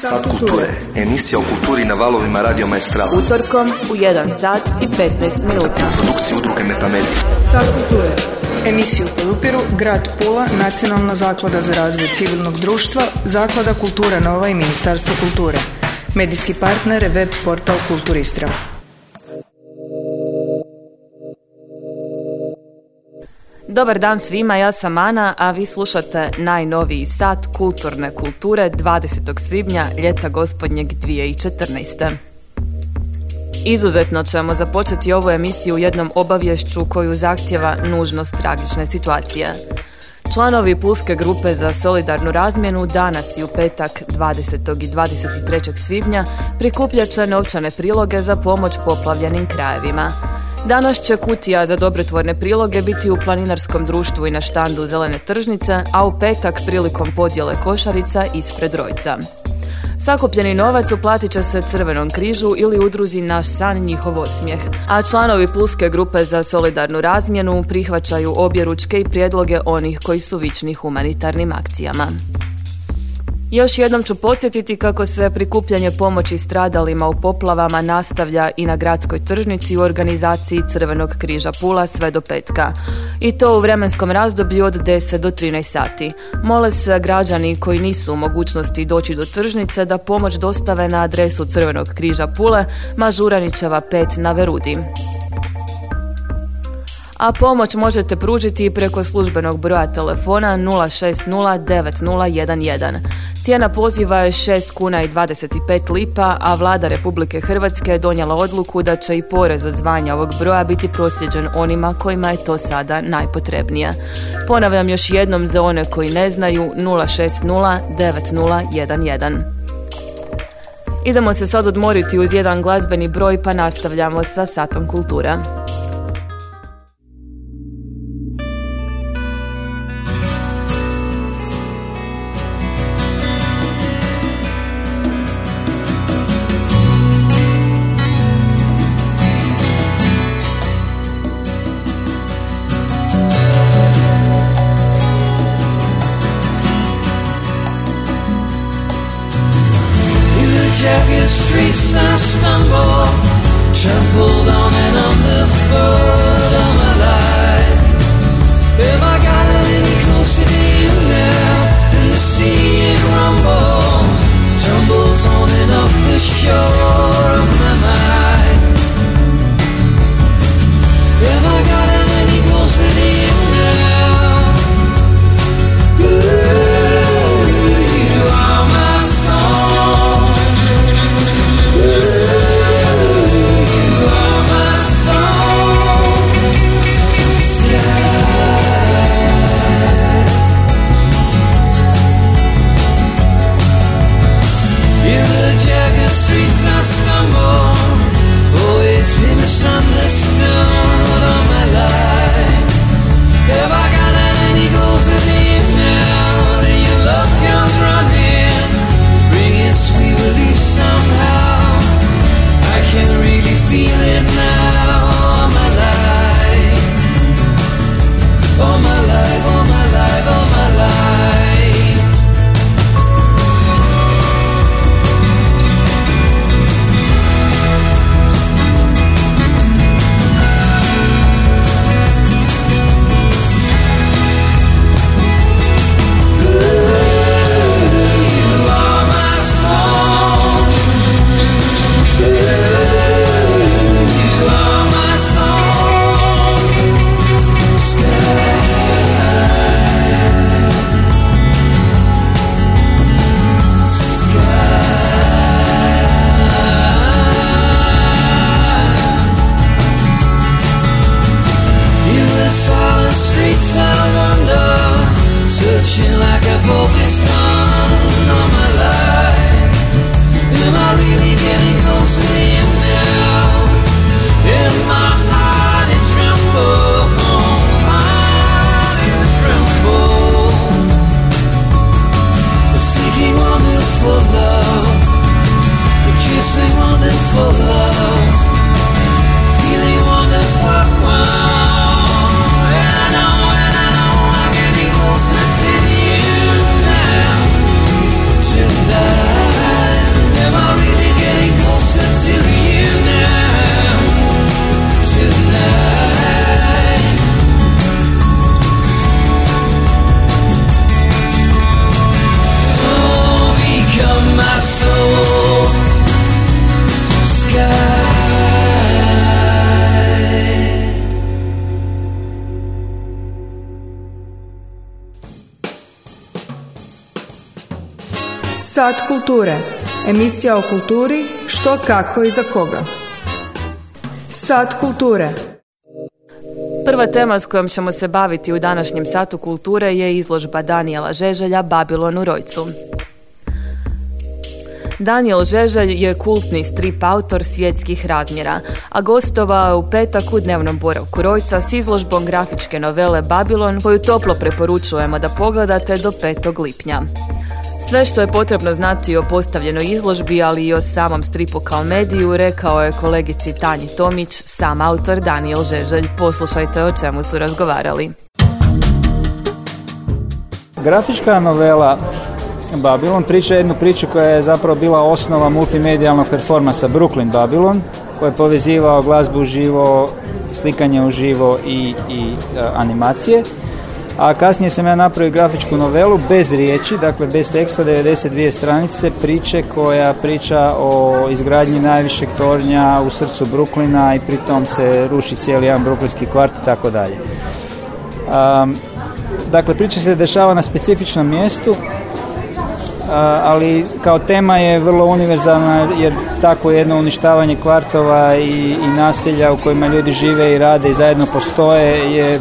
Sat kulture. Emisija o kulturi na valovima Radio Maestrala. Utorkom u 1 sat i 15 minuta. Produkciju udruge Metamedija. Sat kulture. Emisiju podupiru Grad Pula, Nacionalna zaklada za razvoj civilnog društva, Zaklada Kultura Nova i Ministarstvo kulture. Medijski partner je web portal Kulturistra. Dobar dan svima, ja sam Ana, a vi slušate najnoviji sat kulturne kulture 20. svibnja ljeta gospodnjeg 2014. Izuzetno ćemo započeti ovu emisiju jednom obavješću koju zahtjeva nužnost tragične situacije. Članovi Pulske grupe za solidarnu razmjenu danas i u petak 20. i 23. svibnja prikupljat će novčane priloge za pomoć poplavljenim krajevima. Danas će kutija za dobrotvorne priloge biti u planinarskom društvu i na štandu Zelene tržnice, a u petak prilikom podjele košarica ispred Rojca. Sakupljeni novac uplatit će se Crvenom križu ili udruzi Naš san njihov osmijeh, a članovi Pulske grupe za solidarnu razmjenu prihvaćaju obje ručke i prijedloge onih koji su vični humanitarnim akcijama. Još jednom ću podsjetiti kako se prikupljanje pomoći stradalima u poplavama nastavlja i na gradskoj tržnici u organizaciji Crvenog križa Pula sve do petka. I to u vremenskom razdoblju od 10 do 13 sati. Mole se građani koji nisu u mogućnosti doći do tržnice da pomoć dostave na adresu Crvenog križa Pule, Mažuranićeva 5 na Verudi a pomoć možete pružiti i preko službenog broja telefona 0609011. Cijena poziva je 6 kuna i 25 lipa, a vlada Republike Hrvatske je donijela odluku da će i porez od zvanja ovog broja biti prosjeđen onima kojima je to sada najpotrebnije. Ponavljam još jednom za one koji ne znaju 0609011. Idemo se sad odmoriti uz jedan glazbeni broj pa nastavljamo sa Satom kultura. Streets I stumble, trampled on and underfoot of my life. Have I gotten any closer to you now? And the sea it rumbles, tumbles on and off the shore of my mind. Sat kulture. Emisija o kulturi, što, kako i za koga. Sat kulture. Prva tema s kojom ćemo se baviti u današnjem satu kulture je izložba Danijela Žeželja Babilon u Rojcu. Daniel Žeželj je kultni strip autor svjetskih razmjera, a gostovao u petak u dnevnom boravku Rojca s izložbom grafičke novele Babilon koju toplo preporučujemo da pogledate do 5. lipnja. Sve što je potrebno znati o postavljenoj izložbi, ali i o samom stripu kao mediju, rekao je kolegici Tanji Tomić, sam autor Daniel Žeželj. Poslušajte o čemu su razgovarali. Grafička novela Babylon priča jednu priču koja je zapravo bila osnova multimedijalnog performansa Brooklyn Babylon, koji je povezivao glazbu uživo, slikanje uživo i, i e, animacije a kasnije sam ja napravio grafičku novelu bez riječi, dakle bez teksta, 92 stranice priče koja priča o izgradnji najvišeg tornja u srcu Bruklina i pritom se ruši cijeli jedan bruklinski kvart i tako dalje. Dakle, priča se dešava na specifičnom mjestu, ali kao tema je vrlo univerzalna jer takvo jedno uništavanje kvartova i, i naselja u kojima ljudi žive i rade i zajedno postoje je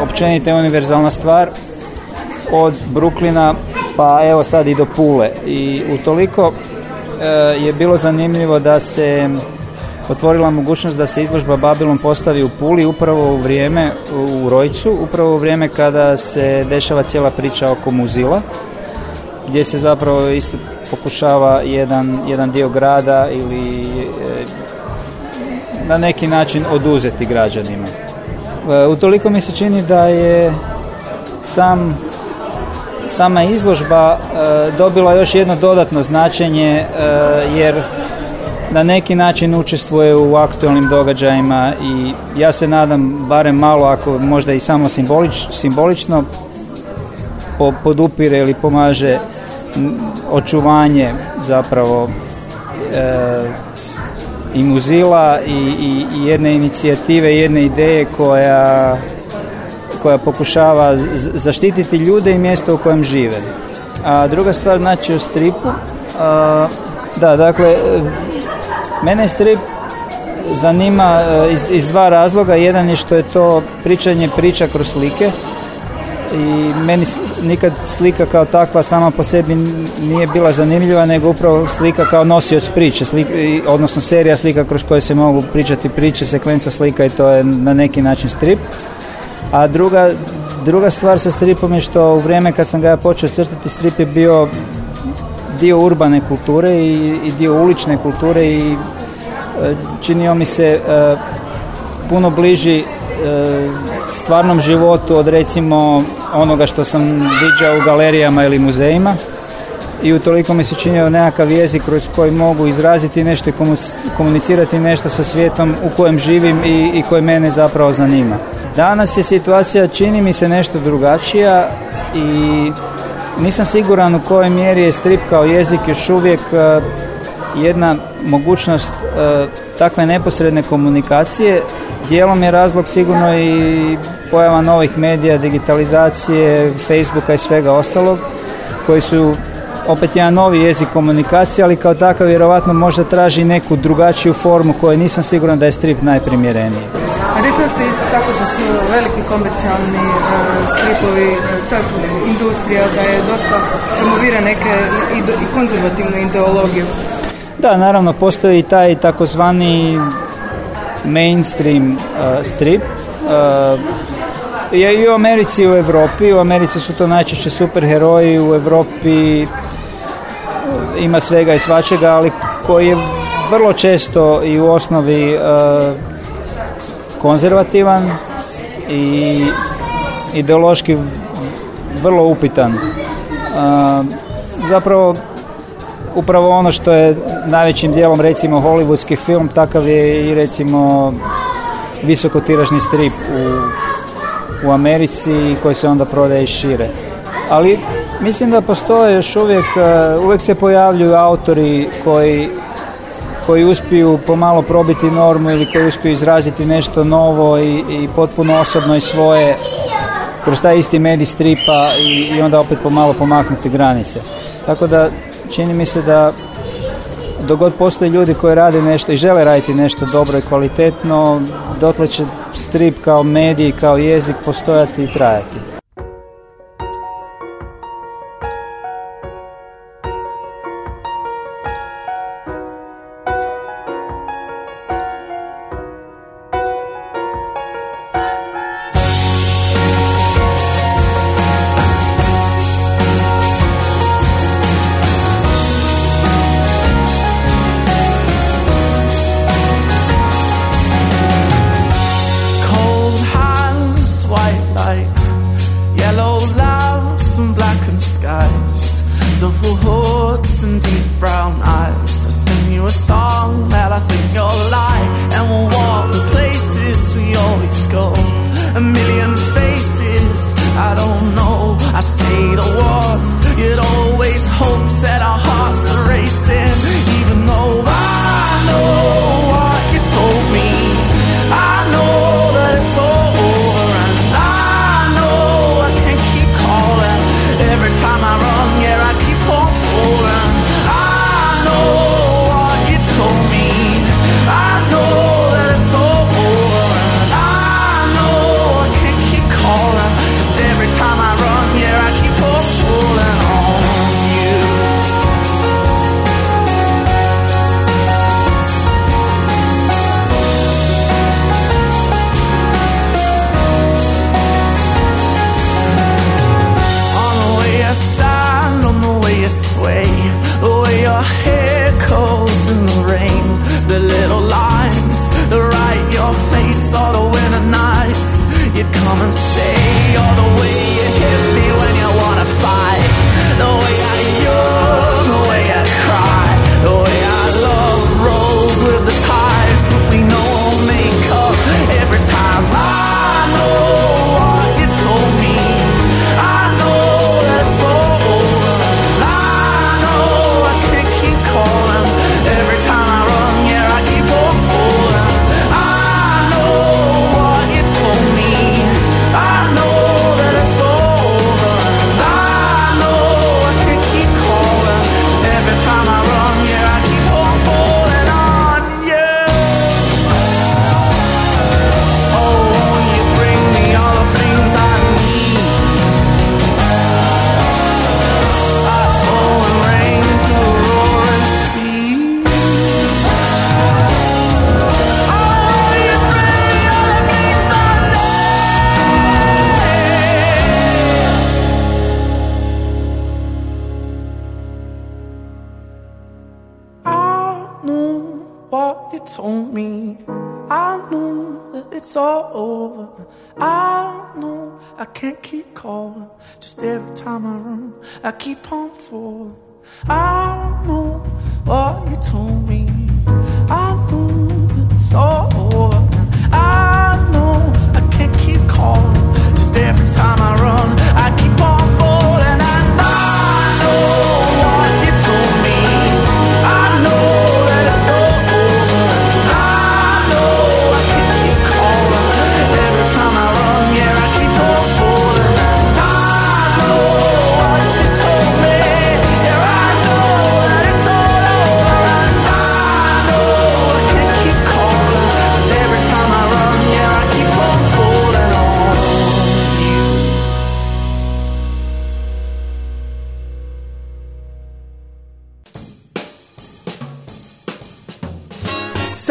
općenita univerzalna stvar od Bruklina pa evo sad i do Pule i utoliko e, je bilo zanimljivo da se otvorila mogućnost da se izložba Babilon postavi u Puli upravo u vrijeme u Rojcu, upravo u vrijeme kada se dešava cijela priča oko muzila gdje se zapravo isto pokušava jedan, jedan dio grada ili e, na neki način oduzeti građanima. E, utoliko mi se čini da je sam sama izložba e, dobila još jedno dodatno značenje e, jer na neki način učestvuje u aktualnim događajima i ja se nadam barem malo ako možda i samo simbolič, simbolično podupire ili pomaže očuvanje zapravo i muzila i, i, i jedne inicijative, jedne ideje koja, koja pokušava zaštititi ljude i mjesto u kojem žive. A druga stvar, znači o stripu, a, da, dakle, mene strip zanima e, iz, iz dva razloga. Jedan je što je to pričanje priča kroz slike, i meni nikad slika kao takva sama po sebi nije bila zanimljiva nego upravo slika kao nosioc priče slika, odnosno serija slika kroz koje se mogu pričati priče, sekvenca slika i to je na neki način strip. A druga, druga stvar sa stripom je što u vrijeme kad sam ga počeo crtati strip je bio dio urbane kulture i, i dio ulične kulture i e, činio mi se e, puno bliži stvarnom životu od recimo onoga što sam viđao u galerijama ili muzejima i utoliko mi se činio nekakav jezik kroz koji mogu izraziti nešto i komunicirati nešto sa svijetom u kojem živim i, i koji mene zapravo zanima. Danas je situacija čini mi se nešto drugačija i nisam siguran u kojoj mjeri je strip kao jezik još uvijek e, jedna mogućnost e, takve neposredne komunikacije Dijelom je razlog sigurno i pojava novih medija, digitalizacije, Facebooka i svega ostalog, koji su opet jedan novi jezik komunikacije, ali kao takav vjerovatno možda traži neku drugačiju formu koju nisam siguran da je strip najprimjereniji. Rekao se isto tako da su veliki komercijalni uh, stripovi, e, ta industrija da je dosta promovira neke i konzervativnu ideologiju. Da, naravno, postoji taj takozvani mainstream uh, strip. Uh, je i u Americi i u Europi. U Americi su to najčešće superheroji, u Europi uh, ima svega i svačega, ali koji je vrlo često i u osnovi uh, konzervativan i ideološki vrlo upitan. Uh, zapravo upravo ono što je najvećim dijelom recimo hollywoodski film, takav je i recimo visokotiražni strip u, u Americi koji se onda prodaje i šire. Ali mislim da postoje još uvijek, e, uvijek se pojavljuju autori koji koji uspiju pomalo probiti normu ili koji uspiju izraziti nešto novo i, i potpuno osobno i svoje kroz taj isti medij stripa i, i onda opet pomalo pomaknuti granice. Tako da čini mi se da dogod postoje ljudi koji rade nešto i žele raditi nešto dobro i kvalitetno, dotle će strip kao medij, kao jezik postojati i trajati.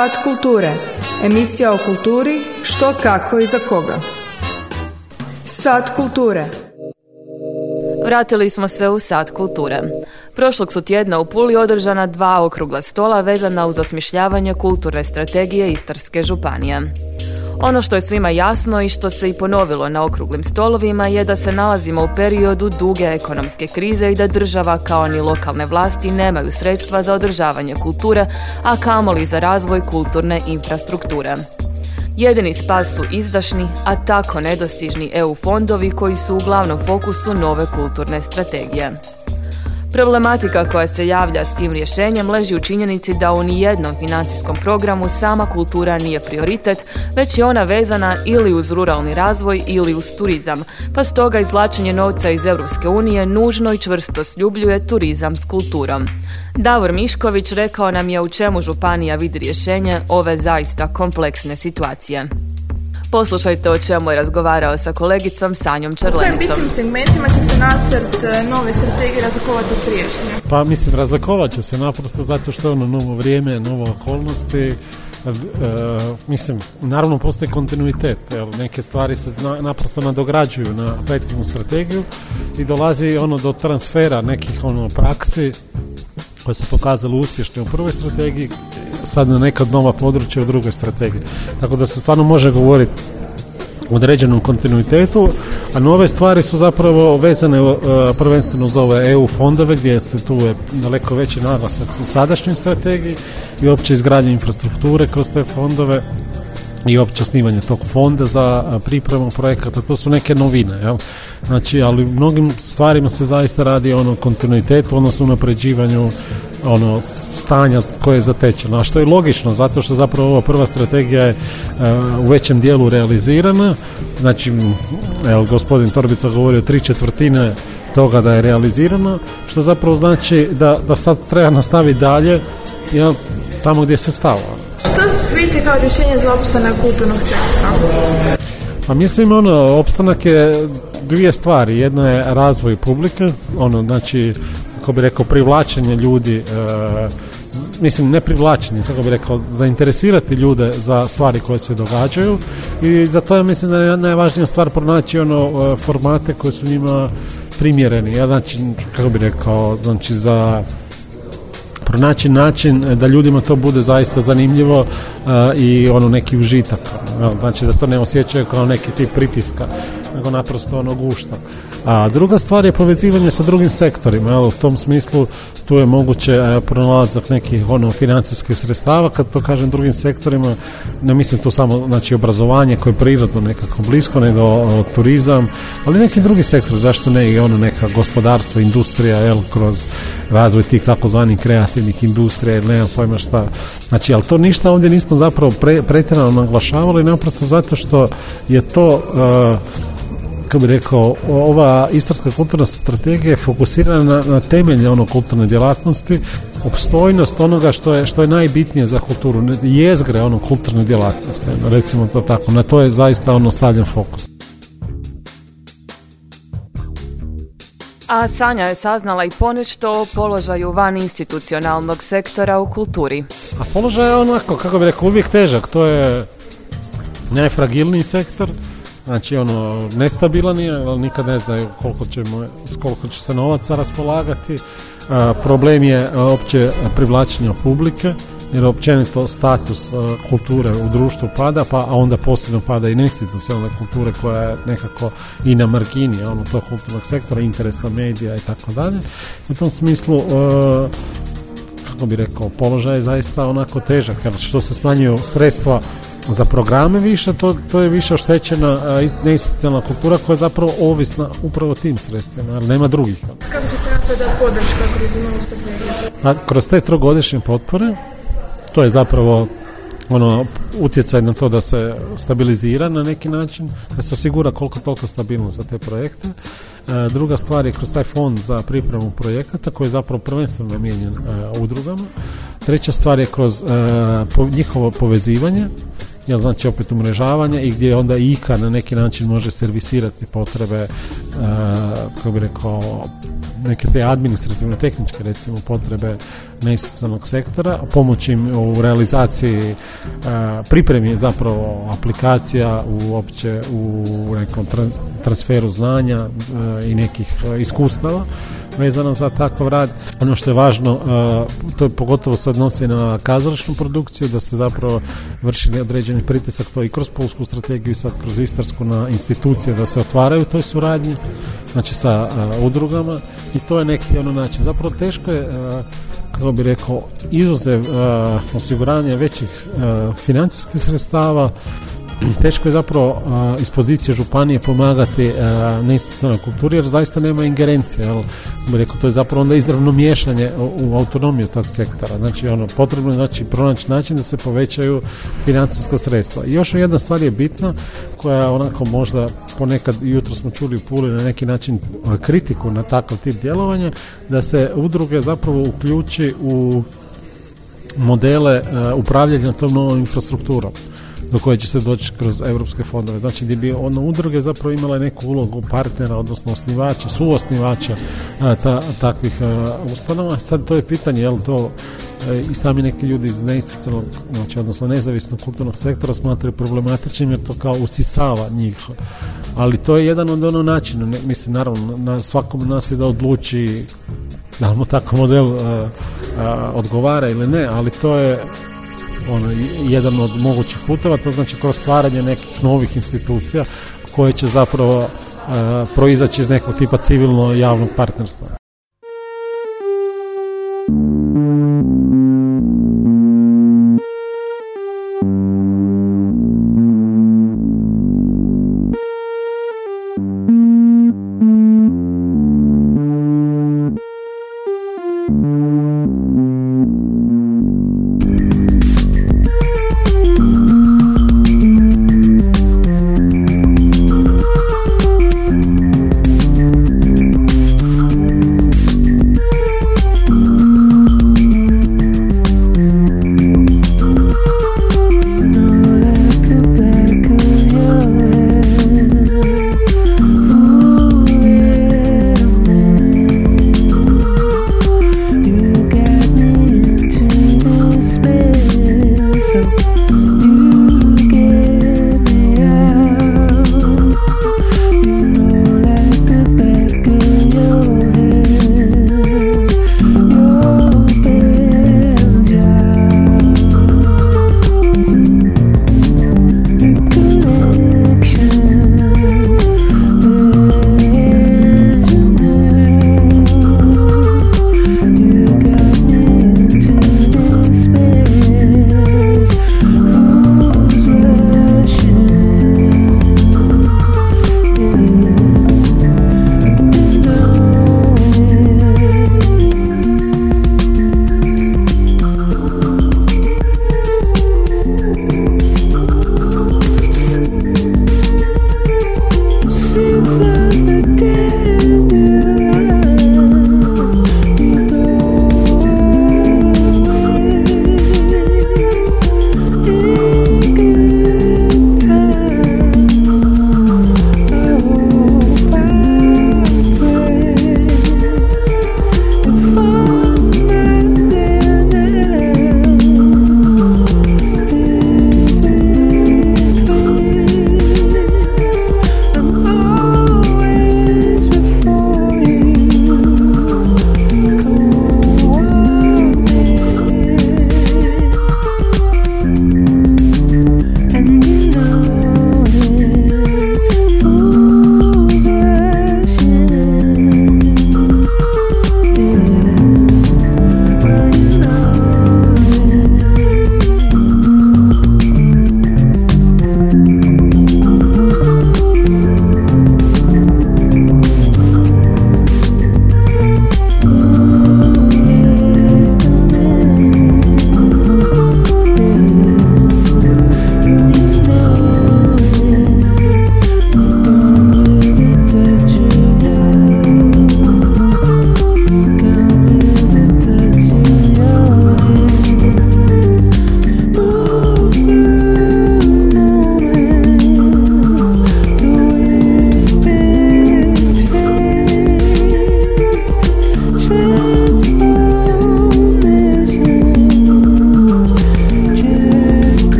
Sat kulture. Emisija o kulturi, što, kako i za koga. Sat kulture. Vratili smo se u Sat kulture. Prošlog su tjedna u Puli održana dva okrugla stola vezana uz osmišljavanje kulturne strategije Istarske županije. Ono što je svima jasno i što se i ponovilo na okruglim stolovima je da se nalazimo u periodu duge ekonomske krize i da država kao ni lokalne vlasti nemaju sredstva za održavanje kulture, a kamoli za razvoj kulturne infrastrukture. Jedini spas su izdašni, a tako nedostižni EU fondovi koji su uglavnom fokusu nove kulturne strategije. Problematika koja se javlja s tim rješenjem leži u činjenici da u nijednom financijskom programu sama kultura nije prioritet, već je ona vezana ili uz ruralni razvoj ili uz turizam, pa stoga izvlačenje novca iz Europske unije nužno i čvrsto sljubljuje turizam s kulturom. Davor Mišković rekao nam je u čemu županija vidi rješenje ove zaista kompleksne situacije. Poslušajte o čemu je razgovarao sa kolegicom Sanjom Čerlenicom. U kojim segmentima će se nacrt e, nove strategije razlikovati od priješnje? Pa mislim, razlikovat će se naprosto zato što je ono novo vrijeme, nove okolnosti. E, mislim, naravno postoji kontinuitet, jer neke stvari se naprosto nadograđuju na prethodnu strategiju i dolazi ono do transfera nekih ono praksi koje se pokazalo uspješne u prvoj strategiji, sad na neka nova područja u drugoj strategiji. Tako da se stvarno može govoriti o određenom kontinuitetu, a nove stvari su zapravo vezane uh, prvenstveno za ove EU fondove gdje se tu je daleko veći naglasak u sadašnjoj strategiji i opće izgradnje infrastrukture kroz te fondove i opće osnivanje tog fonda za pripremu projekata, to su neke novine. Jel? Znači, ali u mnogim stvarima se zaista radi ono kontinuitetu, odnosno napređivanju ono stanja koje je zatečeno, a što je logično zato što zapravo ova prva strategija je uh, u većem dijelu realizirana, znači evo, gospodin Torbica govorio tri četvrtine toga da je realizirano, što zapravo znači da, da sad treba nastaviti dalje jel, tamo gdje se stava. Kao rješenje za opstanak kulturnog sektora? Pa mislim ono, opstanak je dvije stvari. Jedna je razvoj publike, ono, znači kako bi rekao, privlačenje ljudi, e, mislim ne privlačenje, kako bi rekao, zainteresirati ljude za stvari koje se događaju i za to ja mislim da je najvažnija stvar pronaći ono e, formate koje su njima primjereni. Ja znači, kako bi rekao, znači za pronaći način da ljudima to bude zaista zanimljivo uh, i ono neki užitak. Znači da to ne osjećaju kao neki tip pritiska, nego naprosto ono gušta. A druga stvar je povezivanje sa drugim sektorima. Jel, u tom smislu tu je moguće e, pronalazak nekih ono financijskih sredstava. Kad to kažem drugim sektorima, ne mislim tu samo znači obrazovanje koje je prirodno nekako blisko, nego o, turizam, ali neki drugi sektor, zašto ne i ono neka gospodarstvo, industrija, jel, kroz razvoj tih takozvanih kreativnih industrija ili nemam pojma šta. Znači, ali to ništa ovdje nismo zapravo pre, pretjerano naglašavali, naprosto zato što je to uh, kako bi rekao, ova istarska kulturna strategija je fokusirana na, na temelje ono kulturne djelatnosti, opstojnost onoga što je, što je najbitnije za kulturu, jezgre ono kulturne djelatnosti, recimo to tako, na to je zaista ono stavljen fokus. A Sanja je saznala i ponešto o položaju van institucionalnog sektora u kulturi. A položaj je onako, kako bi rekao, uvijek težak. To je najfragilniji sektor, Znači, ono, nestabilan je, ali nikad ne znaju koliko, ćemo, koliko će se novaca raspolagati. problem je opće privlačenja publike, jer općenito status kulture u društvu pada, pa a onda posebno pada i institucionalne kulture koja je nekako i na margini ono, tog kulturnog sektora, interesa medija i tako dalje. U tom smislu kako bi rekao, položaj je zaista onako težak, jer što se smanjuju sredstva za programe više, to, to je više oštećena neinstitucionalna kultura koja je zapravo ovisna upravo tim sredstvima, ali nema drugih. Kako će se nas podrška kroz A kroz te trogodišnje potpore, to je zapravo ono utjecaj na to da se stabilizira na neki način, da se osigura koliko toliko stabilnost za te projekte. E, druga stvar je kroz taj fond za pripremu projekata koji je zapravo prvenstveno namijenjen e, udrugama. Treća stvar je kroz e, njihovo povezivanje jel znači opet umrežavanje i gdje onda IKA na neki način može servisirati potrebe uh, kako bi rekao neke te administrativne tehničke recimo potrebe neinstitucionalnog sektora pomoći im u realizaciji uh, pripremi zapravo aplikacija uopće u nekom transferu znanja uh, i nekih iskustava vezano za takav rad. Ono što je važno, to je pogotovo se odnosi na kazališnu produkciju, da se zapravo vrši određeni pritisak, to i kroz polsku strategiju i sad kroz istarsku na institucije da se otvaraju toj suradnji, znači sa udrugama i to je neki ono način. Zapravo teško je kako bi rekao, izuzev osiguranja većih financijskih sredstava teško je zapravo iz pozicije županije pomagati na institucionalnoj kulturi jer zaista nema ingerencije. Jel? Rekao, to je zapravo onda izravno miješanje u, autonomiju tog sektora. Znači, ono, potrebno je znači, pronaći način da se povećaju financijska sredstva. I još jedna stvar je bitna koja onako možda ponekad jutro smo čuli u Puli na neki način kritiku na takav tip djelovanja, da se udruge zapravo uključi u modele upravljanja tom novom infrastrukturom do koje će se doći kroz europske fondove. Znači gdje bi ono udruge zapravo imale neku ulogu partnera, odnosno osnivača, suosnivača ta, takvih ustanova. Sad to je pitanje, je li to e, i sami neki ljudi iz neinstitucionalnog, znači odnosno nezavisnog kulturnog sektora smatraju problematičnim jer to kao usisava njih. Ali to je jedan od ono načina, mislim naravno na svakom nas je da odluči da li mu takav model odgovara ili ne, ali to je ono, jedan od mogućih puteva, to znači kroz stvaranje nekih novih institucija koje će zapravo uh, proizaći iz nekog tipa civilno javnog partnerstva.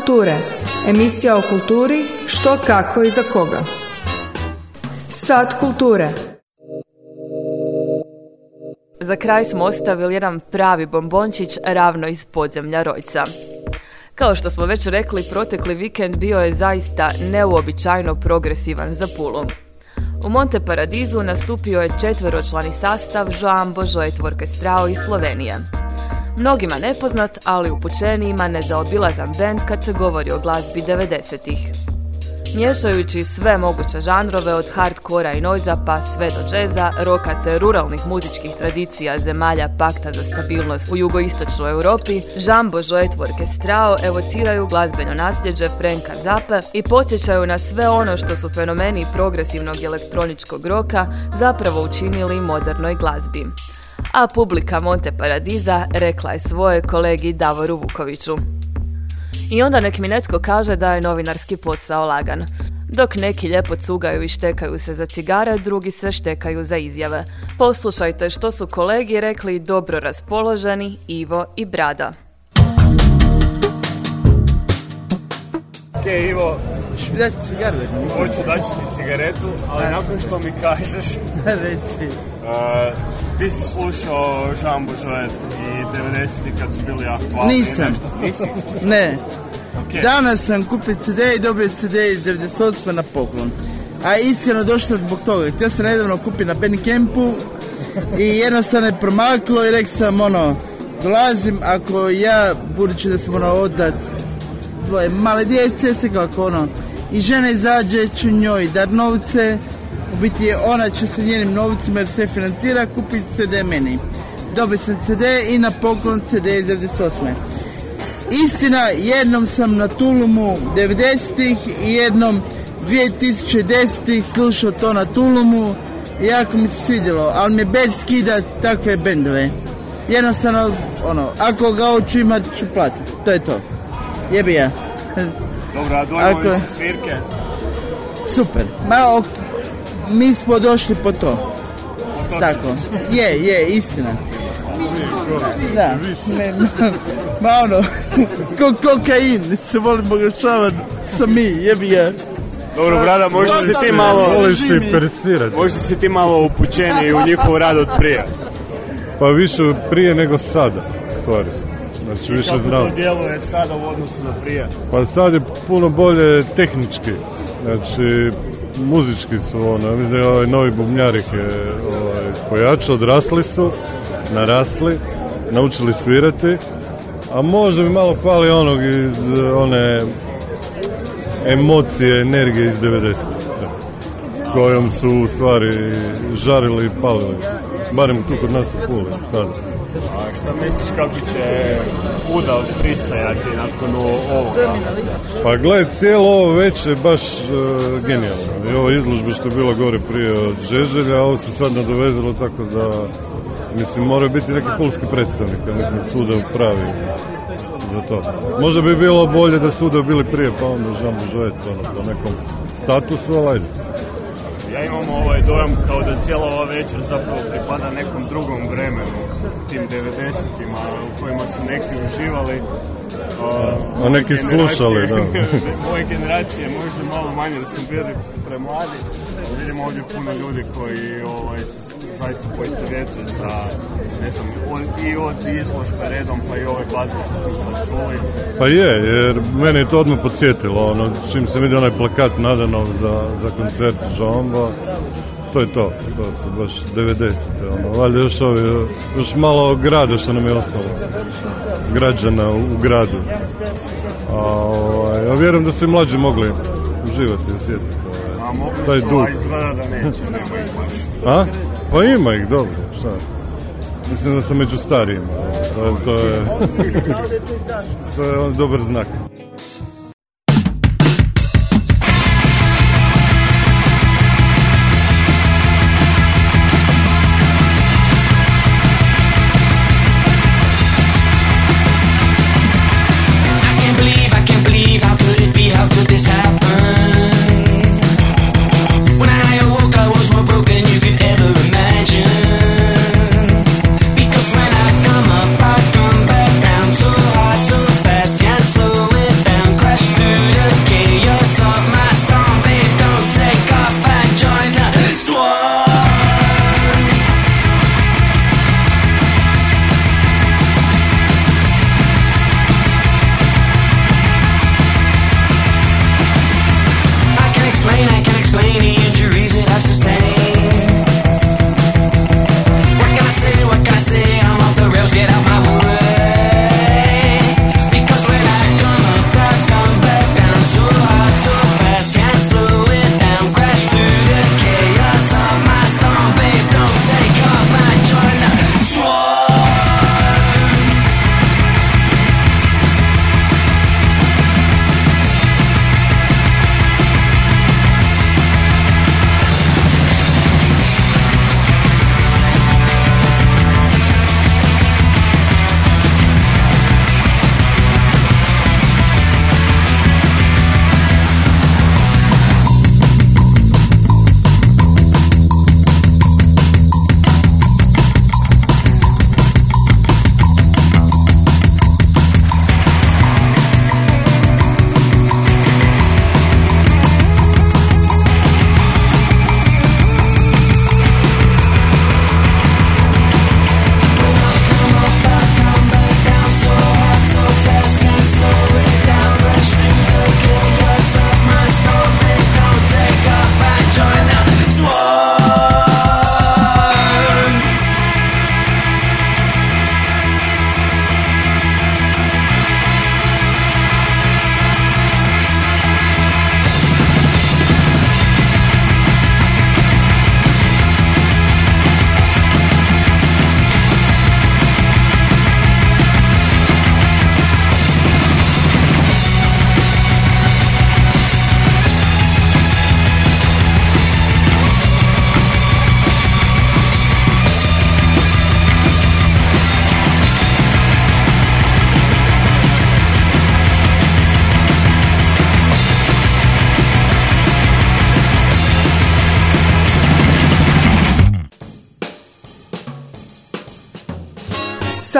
Kulture. Emisija o kulturi, što, kako i za koga. Sat kulture. Za kraj smo ostavili jedan pravi bombončić ravno iz podzemlja Rojca. Kao što smo već rekli, protekli vikend bio je zaista neuobičajno progresivan za Pulu. U Monte Paradizu nastupio je četveročlani sastav Joan Božoet Orkestrao iz Slovenije. Mnogima nepoznat, ali upućenijima nezaobilazan band kad se govori o glazbi 90-ih. Miješajući sve moguće žanrove od hardkora i noiza pa sve do džeza, roka te ruralnih muzičkih tradicija zemalja pakta za stabilnost u jugoistočnoj Europi, Jean Božoet Orkestrao evociraju glazbeno nasljeđe Frenka Zape i podsjećaju na sve ono što su fenomeni progresivnog elektroničkog roka zapravo učinili modernoj glazbi a publika Monte Paradiza rekla je svoje kolegi Davoru Vukoviću. I onda nek mi netko kaže da je novinarski posao lagan. Dok neki lijepo cugaju i štekaju se za cigare, drugi se štekaju za izjave. Poslušajte što su kolegi rekli dobro raspoloženi Ivo i Brada. Ok, Ivo, hoću daći ti cigaretu, ali nakon što mi kažeš, Reci. Ti si slušao Jean Božoet i 90-ti kad su bili aktualni. Nisam. nešto. Nisi? Ne. Ok. Danas sam kupio CD i dobio CD iz 98 na poklon. A iskreno došlo zbog toga. Htio sam nedavno kupiti na Bandcampu i jednostavno je promaklo i rekao sam ono, dolazim ako ja, budući da sam ono otac dvoje male djece, se kako ono, i žena izađe, ću njoj dar novce, biti je ona će sa njenim novcima jer sve financira kupiti CD meni. Dobio sam CD i na poklon CD iz 98. Istina, jednom sam na Tulumu 90-ih i jednom 2010-ih slušao to na Tulumu i jako mi se svidjelo, ali mi je beć skidat takve bendove. Jednostavno, ono, ako ga hoću imat, ću platiti. To je to. Jebi ja. Dobro, a dojmovi Ako- svirke? Super. Ma, ok, mi smo došli po to. Tako. Je, je, istina. Da. Ne, ma ono, ko kokain se volim oglašavati sa mi, jebi ga. Dobro, brada, možda si ti malo... Voliš si persirati. Možda si ti malo upućeniji u njihov rad od prije. Pa više prije nego sada, stvari. Znači više Kako znam. to djeluje sada u odnosu na prije? Pa sad je puno bolje tehnički. Znači, muzički su ono, mislim da je ovaj novi bubnjar ih je ovaj, pojačao, odrasli su, narasli, naučili svirati, a možda mi malo fali onog iz one emocije, energije iz 90 kojom su u stvari žarili i palili. Barem tu kod nas u Puli. Tada. A šta misliš kako će Udav pristajati nakon ovoga? Pa gledaj, cijelo ovo već je baš e, genijalno. I ova izložba što je bila gore prije od Žeželja, ovo se sad nadovezalo tako da mislim moraju biti neki pulski predstavnik, ja mislim da suda pravi za to. Možda bi bilo bolje da suda bili prije, pa onda Jean Božoet, ono, po nekom statusu, ali ajde. Ja imam ovaj dojam kao da cijela ova večer zapravo pripada nekom drugom vremenu, tim 90-ima u kojima su neki uživali. A neki slušali, da. Moje generacije možda malo manje jer smo bili premladi. Vidimo ovdje puno ljudi koji ovaj, se zaista poistovjetuju sa, ne znam, i od izložbe redom pa i ove glazbe što smo sad čuli. Pa je, jer mene je to odmah podsjetilo, ono, čim se vidi onaj plakat nadanov za, za koncert Žomba, to je to, to su baš 90. Ono, valjda još, ovi, još malo grada što nam je ostalo, građana u, u gradu. A, ovaj, ja vjerujem da su i mlađi mogli uživati i osjetiti. Ovaj, A mogli taj su, duh. izgleda da neće, nema ih baš. A? Pa ima ih, dobro, šta? Mislim da sam među starijima, to je, to je, to je on dobar znak. How could this happen?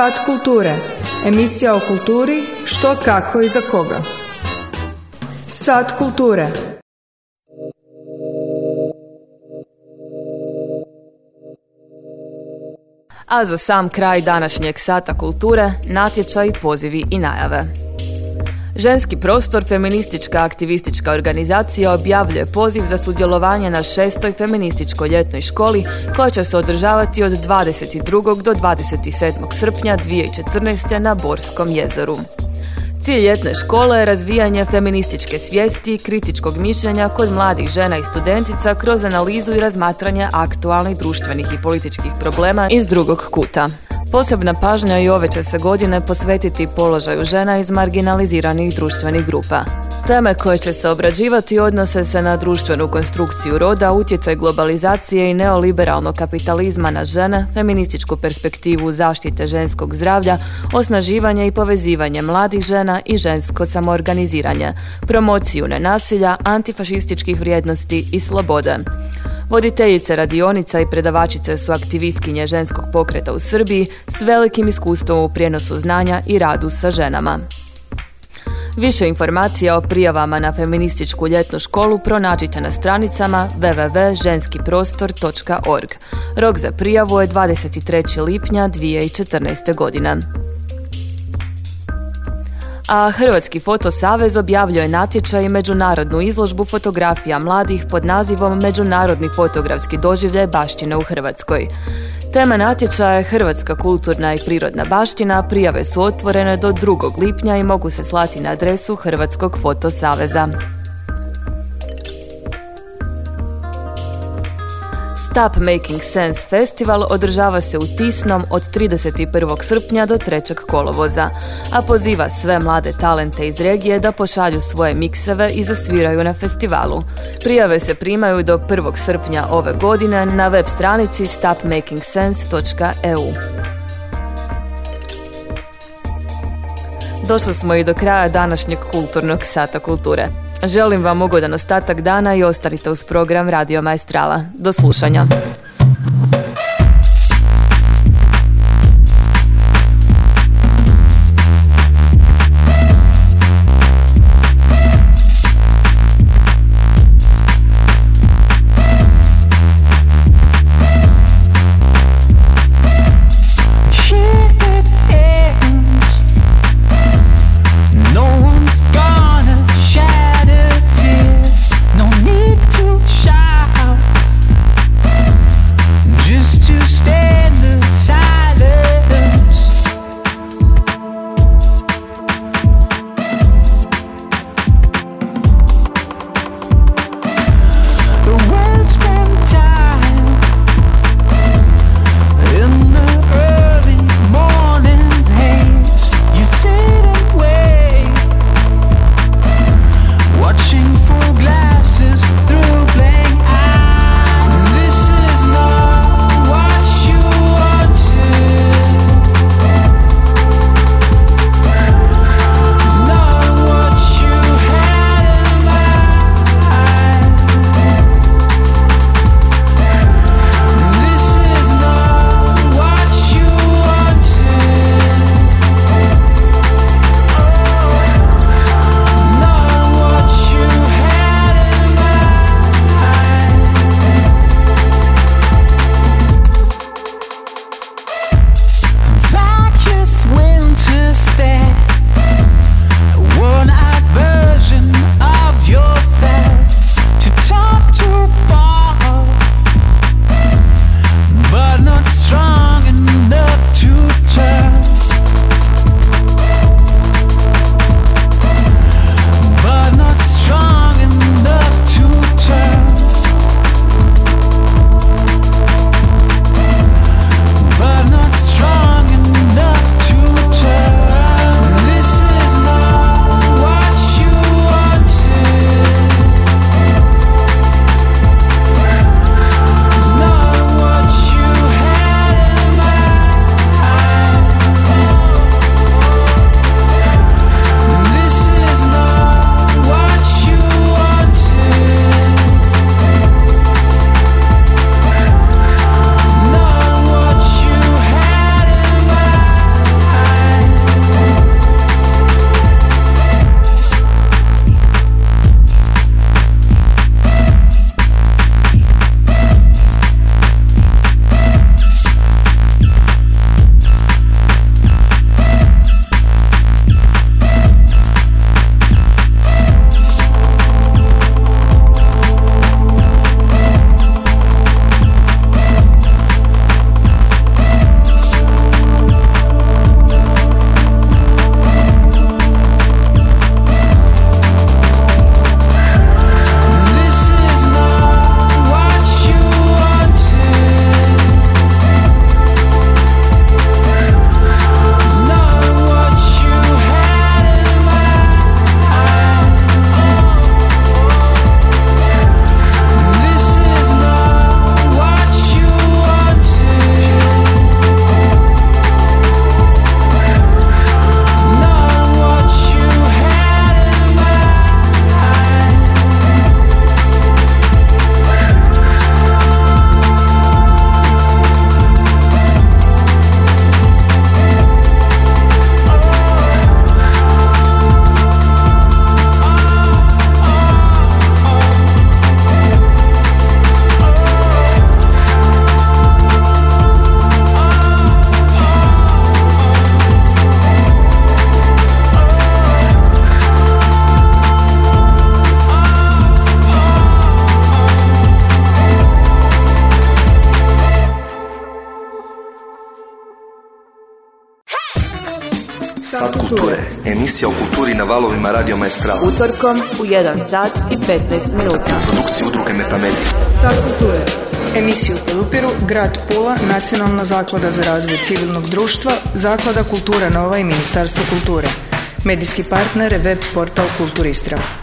Sat kulture. Emisija o kulturi, što, kako i za koga. Sat kulture. A za sam kraj današnjeg sata kulture, natječaj, pozivi i najave. Ženski prostor feministička aktivistička organizacija objavljuje poziv za sudjelovanje na šestoj feminističkoj ljetnoj školi koja će se održavati od 22. do 27. srpnja 2014. na Borskom jezeru. Cilj ljetne škole je razvijanje feminističke svijesti i kritičkog mišljenja kod mladih žena i studentica kroz analizu i razmatranje aktualnih društvenih i političkih problema iz drugog kuta. Posebna pažnja i ove će se godine posvetiti položaju žena iz marginaliziranih društvenih grupa. Teme koje će se obrađivati odnose se na društvenu konstrukciju roda, utjecaj globalizacije i neoliberalnog kapitalizma na žene, feminističku perspektivu zaštite ženskog zdravlja, osnaživanje i povezivanje mladih žena i žensko samoorganiziranje, promociju nenasilja, antifašističkih vrijednosti i slobode. Voditeljice radionica i predavačice su aktivistkinje ženskog pokreta u Srbiji s velikim iskustvom u prijenosu znanja i radu sa ženama. Više informacija o prijavama na feminističku ljetnu školu pronađite na stranicama www.ženskiprostor.org. Rok za prijavu je 23. lipnja 2014. godine a Hrvatski fotosavez objavljuje natječaj i međunarodnu izložbu fotografija mladih pod nazivom Međunarodni fotografski doživljaj baštine u Hrvatskoj. Tema natječaja je Hrvatska kulturna i prirodna baština, prijave su otvorene do 2. lipnja i mogu se slati na adresu Hrvatskog fotosaveza. Stop Making Sense Festival održava se u Tisnom od 31. srpnja do 3. kolovoza, a poziva sve mlade talente iz regije da pošalju svoje mikseve i zasviraju na festivalu. Prijave se primaju do 1. srpnja ove godine na web stranici stopmakingsense.eu. Došli smo i do kraja današnjeg kulturnog sata kulture. Želim vam ugodan ostatak dana i ostanite uz program Radio Maestrala. Do slušanja. Valovima Radio Maestrala. Utorkom u 1 sat i 15 minuta. Produkciju udruge Metamedija. Sad kulture. Emisiju podupiru Grad Pula, Nacionalna zaklada za razvoj civilnog društva, Zaklada Kultura Nova i Ministarstvo kulture. Medijski partner je web portal Kulturistra.